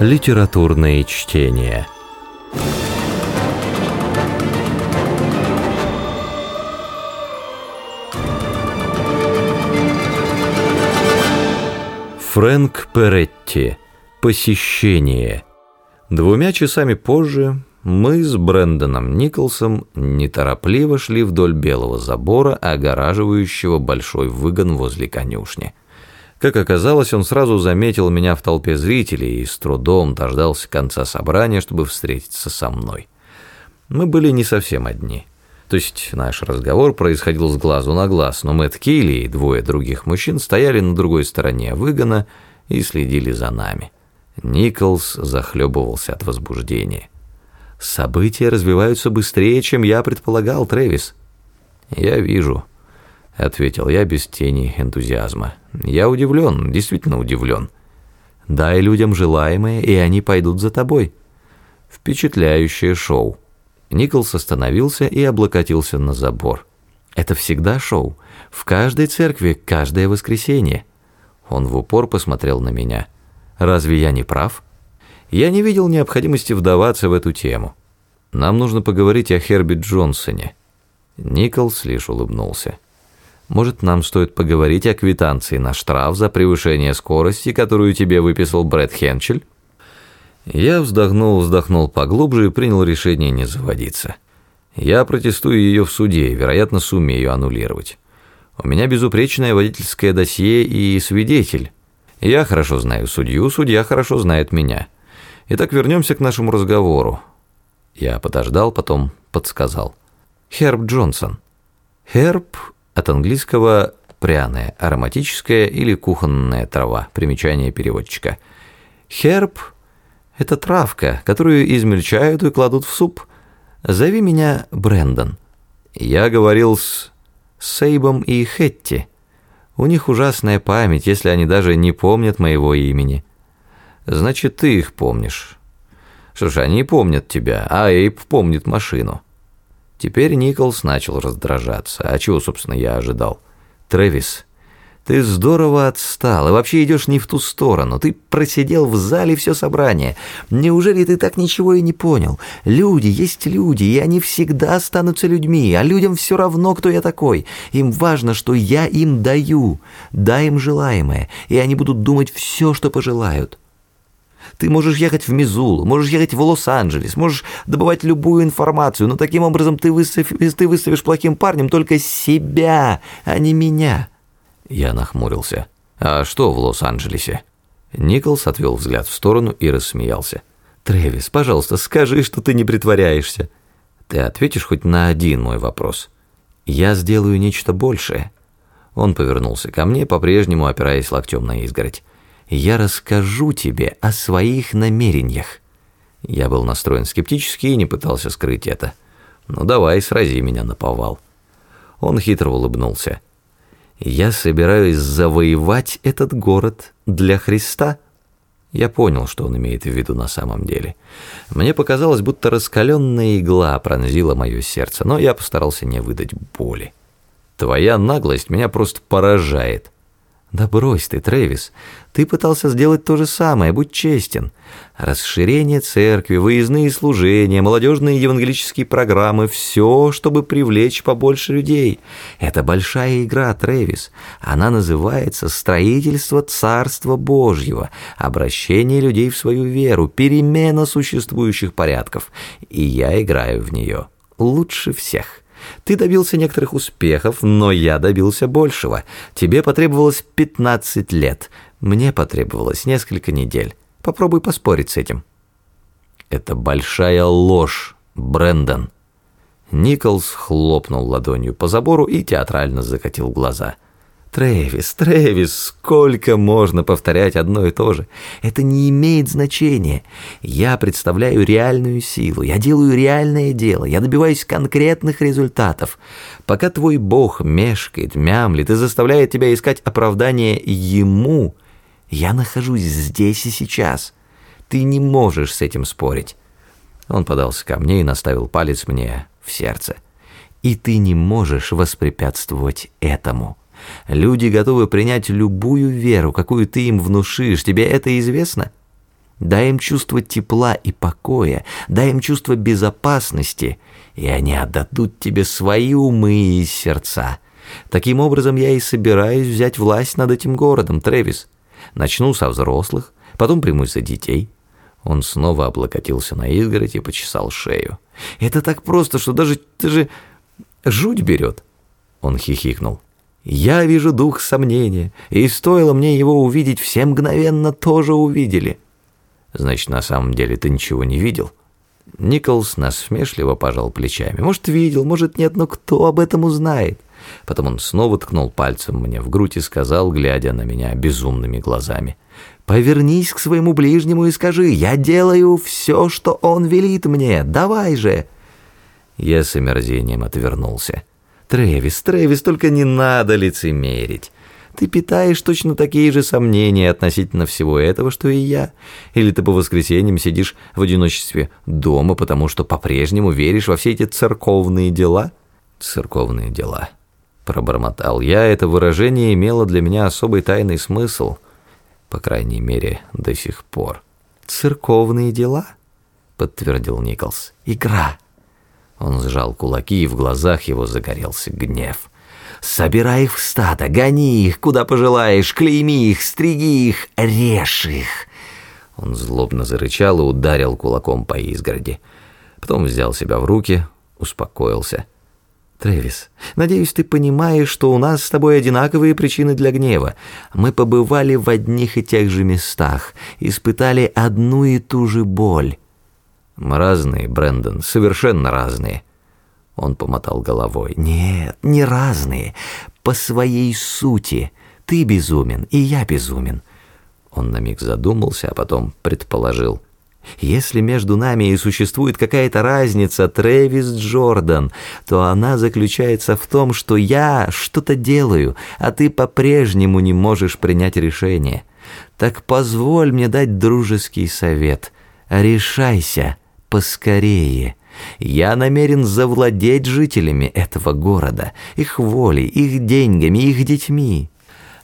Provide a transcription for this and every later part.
Литературные чтения. Фрэнк Перетти. Посещение. Двумя часами позже мы с Брэндоном Николсом неторопливо шли вдоль белого забора, огораживающего большой выгон возле конюшни. Как оказалось, он сразу заметил меня в толпе зрителей и с трудом дождался конца собрания, чтобы встретиться со мной. Мы были не совсем одни. То есть наш разговор происходил с глазу на глаз, но Мэтт Килли и двое других мужчин стояли на другой стороне выгона и следили за нами. Николс захлебывался от возбуждения. «События развиваются быстрее, чем я предполагал, Трэвис». «Я вижу», — ответил я без тени энтузиазма. «Я удивлен, действительно удивлен. Дай людям желаемое, и они пойдут за тобой». Впечатляющее шоу. Николс остановился и облокотился на забор. «Это всегда шоу. В каждой церкви, каждое воскресенье». Он в упор посмотрел на меня. «Разве я не прав?» Я не видел необходимости вдаваться в эту тему. Нам нужно поговорить о Херби Джонсоне. Николс лишь улыбнулся. Может, нам стоит поговорить о квитанции на штраф за превышение скорости, которую тебе выписал Брэд Хенчель? Я вздохнул, вздохнул поглубже и принял решение не заводиться. Я протестую ее в суде и, вероятно, сумею аннулировать. У меня безупречное водительское досье и свидетель. Я хорошо знаю судью, судья хорошо знает меня. Итак, вернемся к нашему разговору. Я подождал, потом подсказал. Херб Джонсон. Херб от английского пряная, ароматическая или кухонная трава. Примечание переводчика. Херб – это травка, которую измельчают и кладут в суп. Зови меня Брэндон. Я говорил с Сейбом и Хетти. У них ужасная память, если они даже не помнят моего имени. Значит, ты их помнишь. Что ж, они помнят тебя, а Эйп помнит машину. Теперь Николс начал раздражаться. А чего, собственно, я ожидал? Трэвис, ты здорово отстал и вообще идешь не в ту сторону. Ты просидел в зале все собрание. Неужели ты так ничего и не понял? Люди есть люди, и они всегда останутся людьми, а людям все равно, кто я такой. Им важно, что я им даю. Дай им желаемое, и они будут думать все, что пожелают. Ты можешь ехать в Мизулу, можешь ехать в Лос-Анджелес, можешь добывать любую информацию, но таким образом ты, высов... ты выставишь плохим парнем только себя, а не меня». Я нахмурился. «А что в Лос-Анджелесе?» Николс отвел взгляд в сторону и рассмеялся. «Трэвис, пожалуйста, скажи, что ты не притворяешься. Ты ответишь хоть на один мой вопрос. Я сделаю нечто большее». Он повернулся ко мне, по-прежнему опираясь локтем на изгородь я расскажу тебе о своих намерениях». Я был настроен скептически и не пытался скрыть это. «Ну давай, срази меня на повал». Он хитро улыбнулся. «Я собираюсь завоевать этот город для Христа». Я понял, что он имеет в виду на самом деле. Мне показалось, будто раскаленная игла пронзила мое сердце, но я постарался не выдать боли. «Твоя наглость меня просто поражает». «Да брось ты, Трэвис. Ты пытался сделать то же самое, будь честен. Расширение церкви, выездные служения, молодежные евангелические программы – все, чтобы привлечь побольше людей. Это большая игра, Трэвис. Она называется «Строительство Царства Божьего», обращение людей в свою веру, перемена существующих порядков. И я играю в нее лучше всех». Ты добился некоторых успехов, но я добился большего. Тебе потребовалось 15 лет, мне потребовалось несколько недель. Попробуй поспорить с этим». «Это большая ложь, Брэндон». Николс хлопнул ладонью по забору и театрально закатил глаза – Трэвис, Трэвис, сколько можно повторять одно и то же? Это не имеет значения. Я представляю реальную силу, я делаю реальное дело, я добиваюсь конкретных результатов. Пока твой бог мешкает, мямлит и заставляет тебя искать оправдание ему, я нахожусь здесь и сейчас. Ты не можешь с этим спорить. Он подался ко мне и наставил палец мне в сердце. И ты не можешь воспрепятствовать этому. Люди готовы принять любую веру, какую ты им внушишь. Тебе это известно? Дай им чувство тепла и покоя, дай им чувство безопасности, и они отдадут тебе свои умы и сердца. Таким образом, я и собираюсь взять власть над этим городом, Трэвис. Начну со взрослых, потом примусь за детей». Он снова облокотился на изгородь и почесал шею. «Это так просто, что даже, даже жуть берет!» Он хихикнул. «Я вижу дух сомнения, и стоило мне его увидеть, все мгновенно тоже увидели». «Значит, на самом деле ты ничего не видел?» Николс насмешливо пожал плечами. «Может, видел, может, нет, но кто об этом узнает?» Потом он снова ткнул пальцем мне в грудь и сказал, глядя на меня безумными глазами. «Повернись к своему ближнему и скажи, я делаю все, что он велит мне, давай же!» Я с омерзением отвернулся. «Трэвис, Трэвис, только не надо лицемерить. Ты питаешь точно такие же сомнения относительно всего этого, что и я. Или ты по воскресеньям сидишь в одиночестве дома, потому что по-прежнему веришь во все эти церковные дела?» «Церковные дела», — пробормотал я. Это выражение имело для меня особый тайный смысл, по крайней мере, до сих пор. «Церковные дела?» — подтвердил Николс. «Игра». Он сжал кулаки, и в глазах его загорелся гнев. Собирай их в стадо, гони их, куда пожелаешь, клейми их, стриги их, режь их!» Он злобно зарычал и ударил кулаком по изгороди. Потом взял себя в руки, успокоился. «Трэвис, надеюсь, ты понимаешь, что у нас с тобой одинаковые причины для гнева. Мы побывали в одних и тех же местах, испытали одну и ту же боль». «Мы разные, Брэндон, совершенно разные». Он помотал головой. «Нет, не разные. По своей сути. Ты безумен, и я безумен». Он на миг задумался, а потом предположил. «Если между нами и существует какая-то разница, Трэвис Джордан, то она заключается в том, что я что-то делаю, а ты по-прежнему не можешь принять решение. Так позволь мне дать дружеский совет. Решайся поскорее». Я намерен завладеть жителями этого города, их волей, их деньгами, их детьми.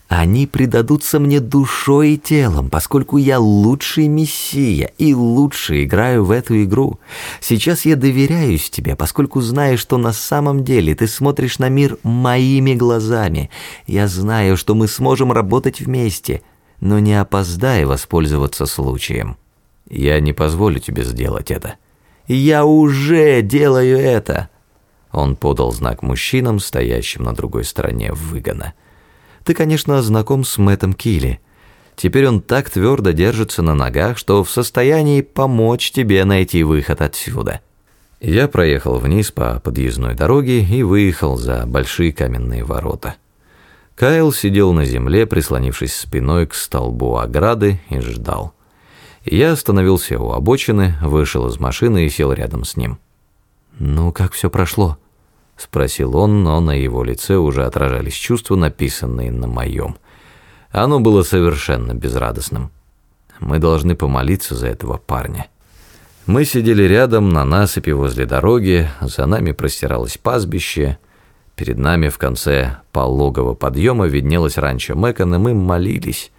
Они предадутся мне душой и телом, поскольку я лучший мессия и лучше играю в эту игру. Сейчас я доверяюсь тебе, поскольку знаю, что на самом деле ты смотришь на мир моими глазами. Я знаю, что мы сможем работать вместе, но не опоздай воспользоваться случаем. Я не позволю тебе сделать это. Я уже делаю это!» Он подал знак мужчинам, стоящим на другой стороне выгона. «Ты, конечно, знаком с Мэттом Килли. Теперь он так твердо держится на ногах, что в состоянии помочь тебе найти выход отсюда». Я проехал вниз по подъездной дороге и выехал за большие каменные ворота. Кайл сидел на земле, прислонившись спиной к столбу ограды, и ждал. Я остановился у обочины, вышел из машины и сел рядом с ним. «Ну, как все прошло?» — спросил он, но на его лице уже отражались чувства, написанные на моем. Оно было совершенно безрадостным. Мы должны помолиться за этого парня. Мы сидели рядом на насыпи возле дороги, за нами простиралось пастбище, перед нами в конце пологого подъема виднелось ранчо Мэкон, и мы молились.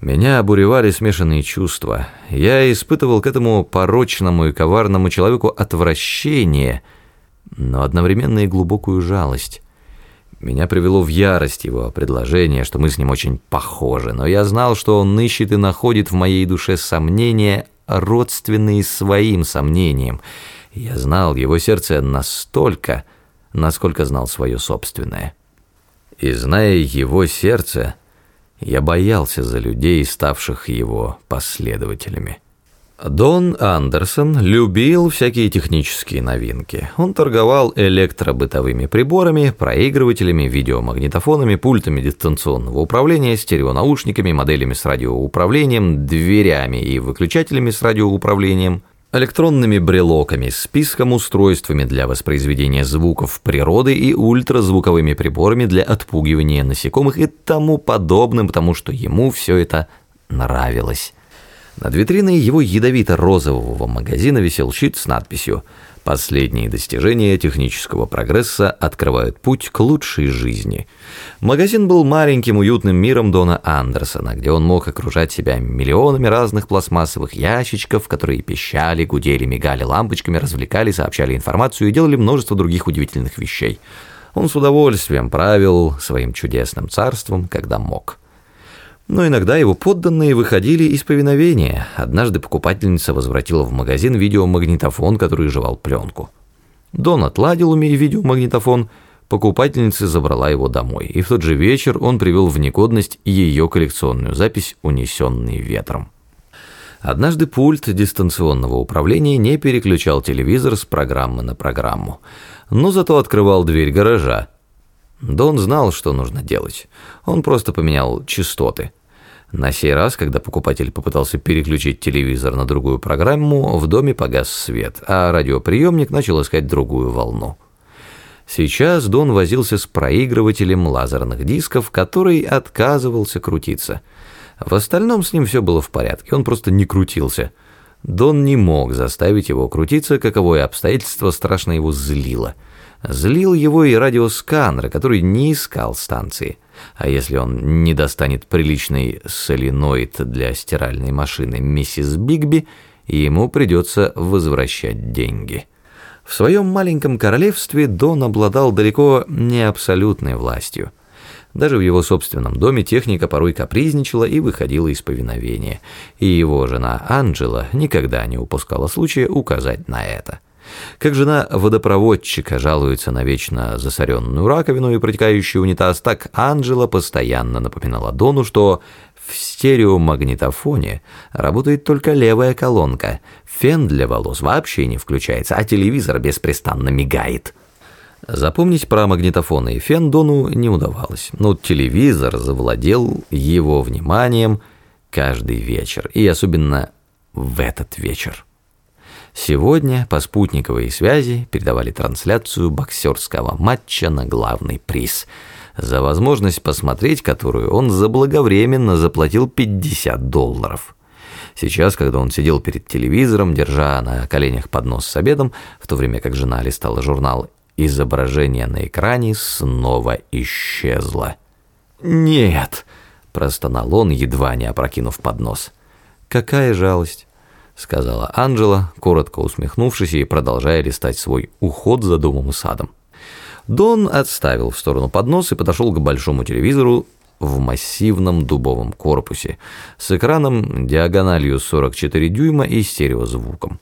Меня обуревали смешанные чувства. Я испытывал к этому порочному и коварному человеку отвращение, но одновременно и глубокую жалость. Меня привело в ярость его предложение, что мы с ним очень похожи, но я знал, что он ищет и находит в моей душе сомнения, родственные своим сомнениям. Я знал его сердце настолько, насколько знал свое собственное. И зная его сердце, я боялся за людей, ставших его последователями. Дон Андерсон любил всякие технические новинки. Он торговал электробытовыми приборами, проигрывателями, видеомагнитофонами, пультами дистанционного управления, стереонаушниками, моделями с радиоуправлением, дверями и выключателями с радиоуправлением – электронными брелоками, списком устройствами для воспроизведения звуков природы и ультразвуковыми приборами для отпугивания насекомых и тому подобным, потому что ему все это нравилось. Над витриной его ядовито-розового магазина висел щит с надписью Последние достижения технического прогресса открывают путь к лучшей жизни. Магазин был маленьким уютным миром Дона Андерсона, где он мог окружать себя миллионами разных пластмассовых ящичков, которые пищали, гудели, мигали лампочками, развлекали, сообщали информацию и делали множество других удивительных вещей. Он с удовольствием правил своим чудесным царством, когда мог. Но иногда его подданные выходили из повиновения. Однажды покупательница возвратила в магазин видеомагнитофон, который жевал пленку. Дон отладил у меня видеомагнитофон, покупательница забрала его домой, и в тот же вечер он привел в негодность ее коллекционную запись «Унесенный ветром». Однажды пульт дистанционного управления не переключал телевизор с программы на программу, но зато открывал дверь гаража, Дон знал, что нужно делать. Он просто поменял частоты. На сей раз, когда покупатель попытался переключить телевизор на другую программу, в доме погас свет, а радиоприемник начал искать другую волну. Сейчас Дон возился с проигрывателем лазерных дисков, который отказывался крутиться. В остальном с ним все было в порядке, он просто не крутился. Дон не мог заставить его крутиться, каковое обстоятельство страшно его злило – Злил его и радиосканер, который не искал станции. А если он не достанет приличный соленоид для стиральной машины миссис Бигби, ему придется возвращать деньги. В своем маленьком королевстве Дон обладал далеко не абсолютной властью. Даже в его собственном доме техника порой капризничала и выходила из повиновения, и его жена Анджела никогда не упускала случая указать на это. Как жена водопроводчика жалуется на вечно засоренную раковину и протекающий унитаз, так Анжела постоянно напоминала Дону, что в стереомагнитофоне работает только левая колонка, фен для волос вообще не включается, а телевизор беспрестанно мигает. Запомнить про магнитофоны и фен Дону не удавалось, но телевизор завладел его вниманием каждый вечер, и особенно в этот вечер. Сегодня по спутниковой связи передавали трансляцию боксерского матча на главный приз, за возможность посмотреть которую он заблаговременно заплатил 50 долларов. Сейчас, когда он сидел перед телевизором, держа на коленях поднос с обедом, в то время как жена листала журнал, изображение на экране снова исчезло. «Нет!» – простонал он, едва не опрокинув поднос. «Какая жалость!» Сказала Анжела, коротко усмехнувшись и продолжая листать свой уход за домом и садом. Дон отставил в сторону поднос и подошел к большому телевизору в массивном дубовом корпусе с экраном диагональю 44 дюйма и стереозвуком.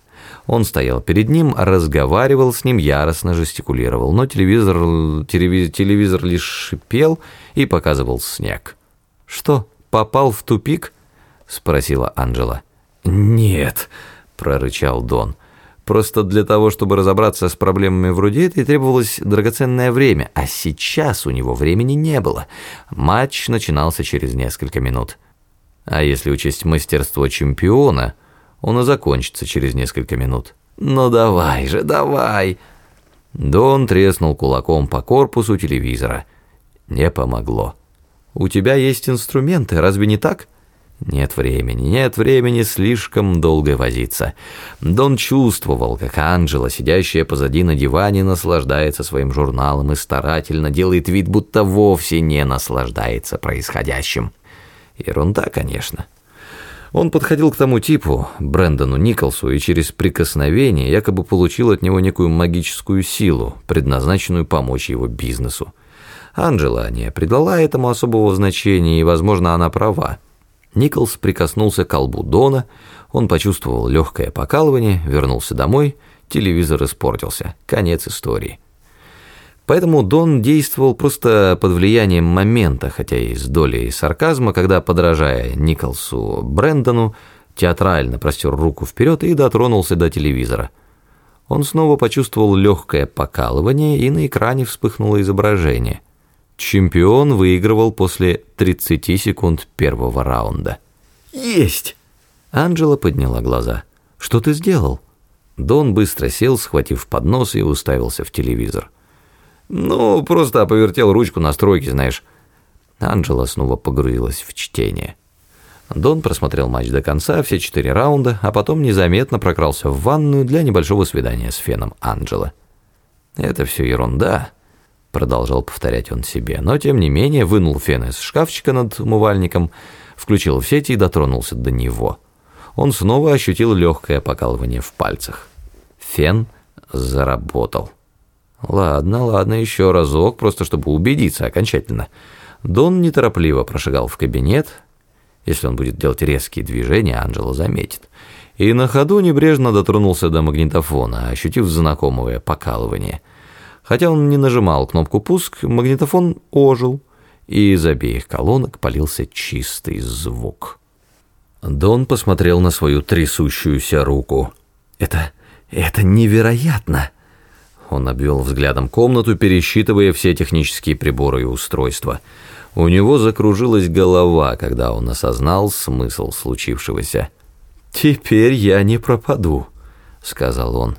Он стоял перед ним, разговаривал с ним, яростно жестикулировал, но телевизор, телевизор, телевизор лишь шипел и показывал снег. «Что, попал в тупик?» – спросила Анжела. «Нет», — прорычал Дон. «Просто для того, чтобы разобраться с проблемами вроде этой, требовалось драгоценное время, а сейчас у него времени не было. Матч начинался через несколько минут. А если учесть мастерство чемпиона, он и закончится через несколько минут. Ну давай же, давай!» Дон треснул кулаком по корпусу телевизора. Не помогло. «У тебя есть инструменты, разве не так?» Нет времени, нет времени слишком долго возиться. Дон чувствовал, как Анжела, сидящая позади на диване, наслаждается своим журналом и старательно делает вид, будто вовсе не наслаждается происходящим. Ерунда, конечно. Он подходил к тому типу, Брэндону Николсу, и через прикосновение якобы получил от него некую магическую силу, предназначенную помочь его бизнесу. Анжела не придала этому особого значения, и, возможно, она права. Николс прикоснулся к колбу Дона, он почувствовал легкое покалывание, вернулся домой, телевизор испортился. Конец истории. Поэтому Дон действовал просто под влиянием момента, хотя и с долей сарказма, когда, подражая Николсу Брэндону, театрально простер руку вперед и дотронулся до телевизора. Он снова почувствовал легкое покалывание, и на экране вспыхнуло изображение – Чемпион выигрывал после 30 секунд первого раунда. «Есть!» Анджела подняла глаза. «Что ты сделал?» Дон быстро сел, схватив поднос и уставился в телевизор. «Ну, просто повертел ручку настройки, знаешь». Анджела снова погрузилась в чтение. Дон просмотрел матч до конца, все четыре раунда, а потом незаметно прокрался в ванную для небольшого свидания с Феном Анджела. «Это все ерунда», — продолжал повторять он себе, но тем не менее вынул Фен из шкафчика над умывальником, включил в сети и дотронулся до него. Он снова ощутил легкое покалывание в пальцах. Фен заработал. Ладно, ладно, еще разок, просто чтобы убедиться окончательно. Дон неторопливо прошагал в кабинет. Если он будет делать резкие движения, Анджело заметит. И на ходу небрежно дотронулся до магнитофона, ощутив знакомое покалывание. Хотя он не нажимал кнопку «пуск», магнитофон ожил, и из обеих колонок полился чистый звук. Дон посмотрел на свою трясущуюся руку. «Это... это невероятно!» Он обвел взглядом комнату, пересчитывая все технические приборы и устройства. У него закружилась голова, когда он осознал смысл случившегося. «Теперь я не пропаду», — сказал он.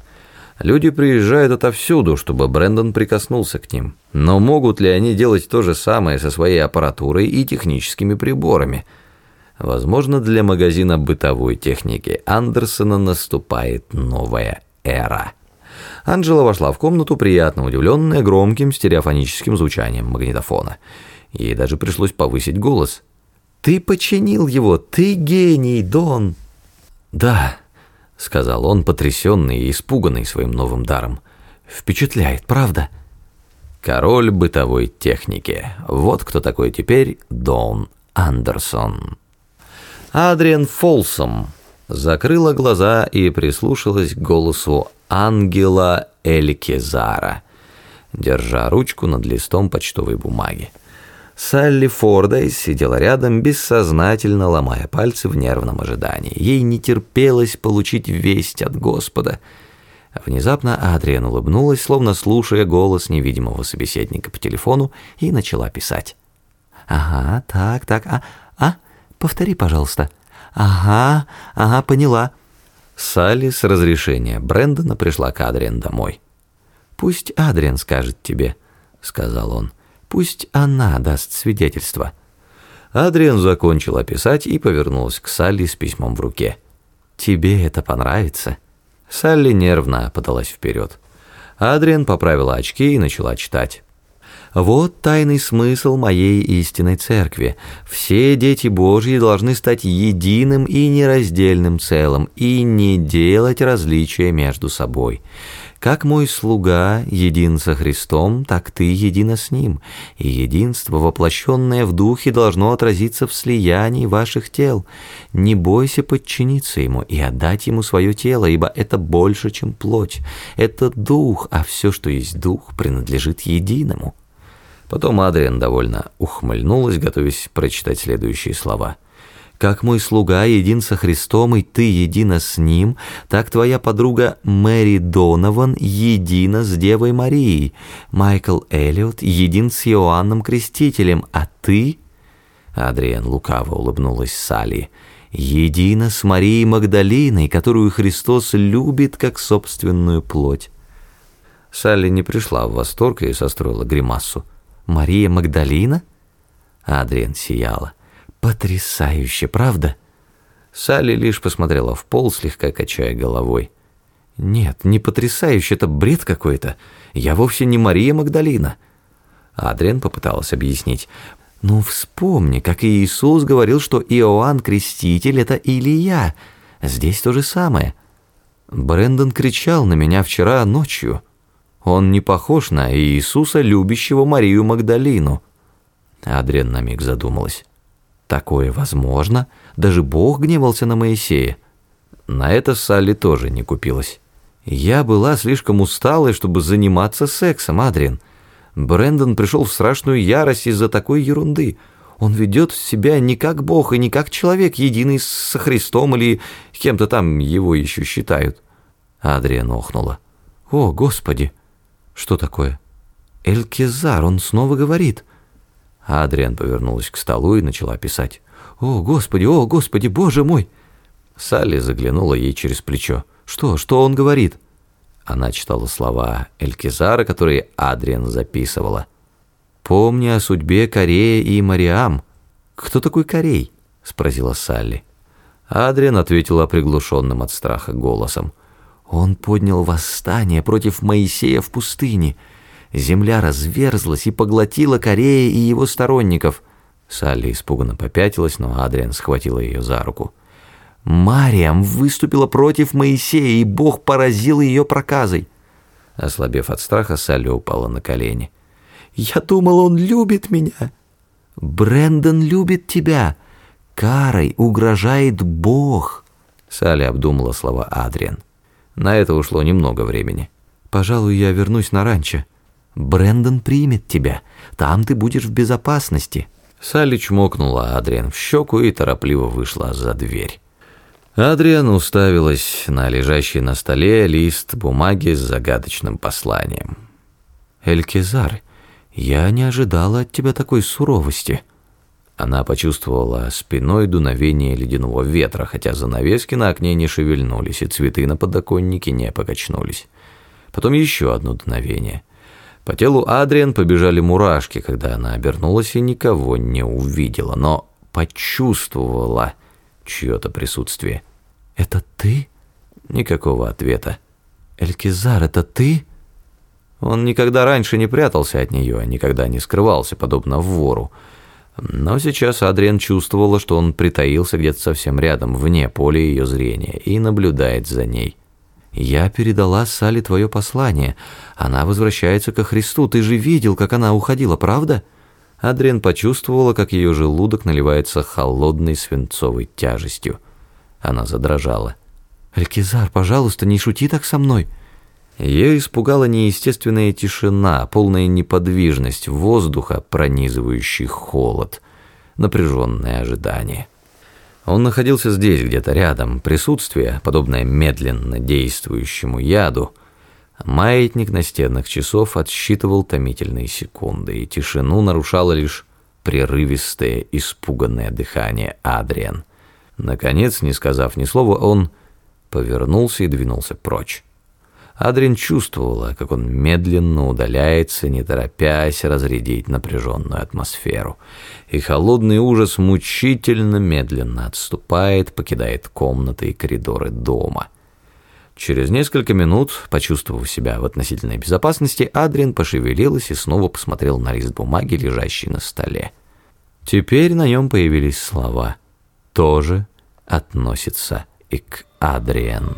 «Люди приезжают отовсюду, чтобы Брэндон прикоснулся к ним. Но могут ли они делать то же самое со своей аппаратурой и техническими приборами?» Возможно, для магазина бытовой техники Андерсона наступает новая эра. Анжела вошла в комнату, приятно удивленная громким стереофоническим звучанием магнитофона. Ей даже пришлось повысить голос. «Ты починил его! Ты гений, Дон!» «Да», — сказал он, потрясенный и испуганный своим новым даром. «Впечатляет, правда?» Король бытовой техники. Вот кто такой теперь Дон Андерсон. Адриан Фолсом закрыла глаза и прислушалась к голосу ангела Элькезара, держа ручку над листом почтовой бумаги. Салли Фордайс сидела рядом, бессознательно ломая пальцы в нервном ожидании. Ей не терпелось получить весть от Господа. Внезапно Адриан улыбнулась, словно слушая голос невидимого собеседника по телефону, и начала писать. «Ага, так, так, а, а, повтори, пожалуйста. Ага, ага, поняла». Салли с разрешения Брэндона пришла к Адриан домой. «Пусть Адриан скажет тебе», — сказал он. «Пусть она даст свидетельство». Адриан закончила писать и повернулась к Салли с письмом в руке. «Тебе это понравится?» Салли нервно подалась вперед. Адриан поправила очки и начала читать. Вот тайный смысл моей истинной церкви. Все дети Божьи должны стать единым и нераздельным целым и не делать различия между собой. Как мой слуга един со Христом, так ты едина с Ним, и единство, воплощенное в Духе, должно отразиться в слиянии ваших тел. Не бойся подчиниться Ему и отдать Ему свое тело, ибо это больше, чем плоть. Это Дух, а все, что есть Дух, принадлежит единому». Потом Адриан довольно ухмыльнулась, готовясь прочитать следующие слова. «Как мой слуга един со Христом, и ты едина с ним, так твоя подруга Мэри Донован едина с Девой Марией, Майкл Эллиот един с Иоанном Крестителем, а ты...» Адриан лукаво улыбнулась Салли. «Едина с Марией Магдалиной, которую Христос любит как собственную плоть». Салли не пришла в восторг и состроила гримасу. Мария Магдалина? Адриан сияла. Потрясающе, правда? Салли лишь посмотрела в пол, слегка качая головой. Нет, не потрясающе, это бред какой-то. Я вовсе не Мария Магдалина. Адриан попыталась объяснить. Ну, вспомни, как Иисус говорил, что Иоанн Креститель — это Илия. Здесь то же самое. Брэндон кричал на меня вчера ночью. Он не похож на Иисуса, любящего Марию Магдалину. Адриан на миг задумалась. Такое возможно? Даже Бог гневался на Моисея. На это Салли тоже не купилась. Я была слишком усталой, чтобы заниматься сексом, Адриан. Брэндон пришел в страшную ярость из-за такой ерунды. Он ведет себя не как Бог и не как человек, единый со Христом или кем-то там его еще считают. Адриан охнула. «О, Господи!» «Что такое?» «Элькезар, он снова говорит». Адриан повернулась к столу и начала писать. «О, Господи, о, Господи, Боже мой!» Салли заглянула ей через плечо. «Что, что он говорит?» Она читала слова Элькизара, которые Адриан записывала. «Помни о судьбе Корея и Мариам». «Кто такой Корей?» спросила Салли. Адриан ответила приглушенным от страха голосом. «Он поднял восстание против Моисея в пустыне. Земля разверзлась и поглотила Корея и его сторонников». Салли испуганно попятилась, но Адриан схватила ее за руку. «Мариам выступила против Моисея, и Бог поразил ее проказой». Ослабев от страха, Салли упала на колени. «Я думал, он любит меня». «Брэндон любит тебя. Карой угрожает Бог». Салли обдумала слова Адриан. На это ушло немного времени. «Пожалуй, я вернусь на ранчо. Брэндон примет тебя. Там ты будешь в безопасности». Салли чмокнула Адриан в щеку и торопливо вышла за дверь. Адриан уставилась на лежащий на столе лист бумаги с загадочным посланием. «Элькизар, я не ожидала от тебя такой суровости». Она почувствовала спиной дуновение ледяного ветра, хотя занавески на окне не шевельнулись, и цветы на подоконнике не покачнулись. Потом еще одно дуновение – по телу Адриан побежали мурашки, когда она обернулась и никого не увидела, но почувствовала чье-то присутствие. «Это ты?» Никакого ответа. «Элькизар, это ты?» Он никогда раньше не прятался от нее, никогда не скрывался, подобно вору. Но сейчас Адриан чувствовала, что он притаился где-то совсем рядом, вне поля ее зрения, и наблюдает за ней. «Я передала Салли твое послание. Она возвращается ко Христу. Ты же видел, как она уходила, правда?» Адриан почувствовала, как ее желудок наливается холодной свинцовой тяжестью. Она задрожала. «Элькизар, пожалуйста, не шути так со мной!» Ее испугала неестественная тишина, полная неподвижность воздуха, пронизывающий холод, напряженное ожидание. Он находился здесь, где-то рядом. Присутствие, подобное медленно действующему яду, маятник настенных часов отсчитывал томительные секунды, и тишину нарушало лишь прерывистое, испуганное дыхание Адриан. Наконец, не сказав ни слова, он повернулся и двинулся прочь. Адрин чувствовала, как он медленно удаляется, не торопясь разрядить напряженную атмосферу. И холодный ужас мучительно медленно отступает, покидает комнаты и коридоры дома. Через несколько минут, почувствовав себя в относительной безопасности, Адрин пошевелилась и снова посмотрел на лист бумаги, лежащий на столе. Теперь на нем появились слова «тоже относится и к Адриен».